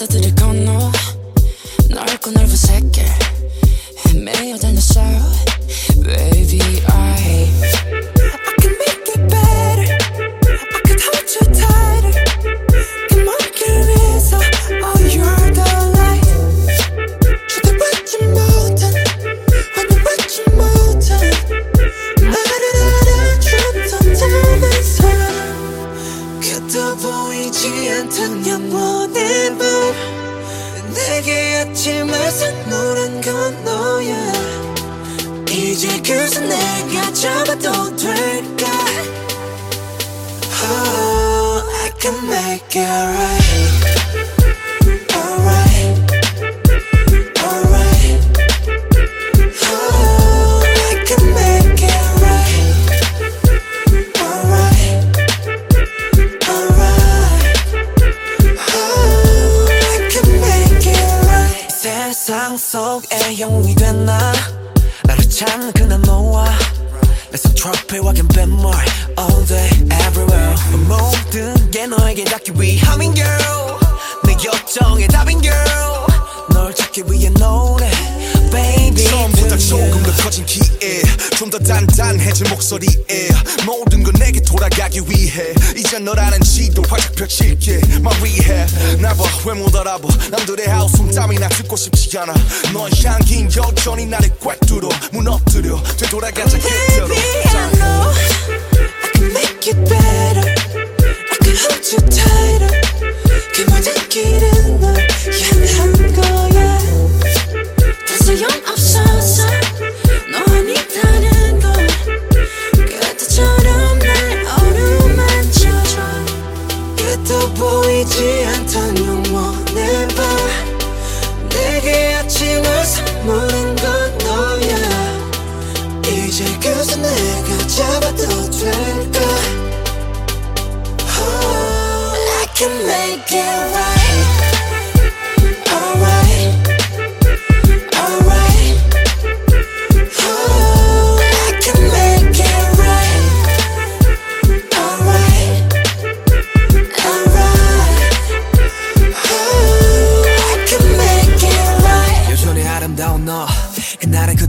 바다들을 건너 넓고 넓은 세계 헤매어 다녔어 아침을 선물한 건 너야. 이제 그새 내가 잡아도 될까? Oh I can make it right 속에 영웅이 됐나? 나를 찾는 그날 너와 내손 트로피와 갬뱀물 All day everywhere. 모든 게 너에게 닿기 위함인 girl. 내 요청의 답인 girl. 널 찾기 위해 노래 조금 you. 더 커진 기에 좀 더 단단해진 목소리에 모든 건 내게 돌아가기 위해 이제 너라는 지도 활짝 펼칠게 My rehab 나봐 왜 못 알아봐 남들의 하우스 땀이나 듣고 싶지 않아 너의 향긴 여전히 나를 꽉 뚫어 무너뜨려 되돌아가자 그대로 Baby, I know I can make it better. I can hold you tighter. 않던 영원의 밤 내게 아침을 선물한 건 너야. 이제 그새 내가 잡아도 될까 oh, I can make it right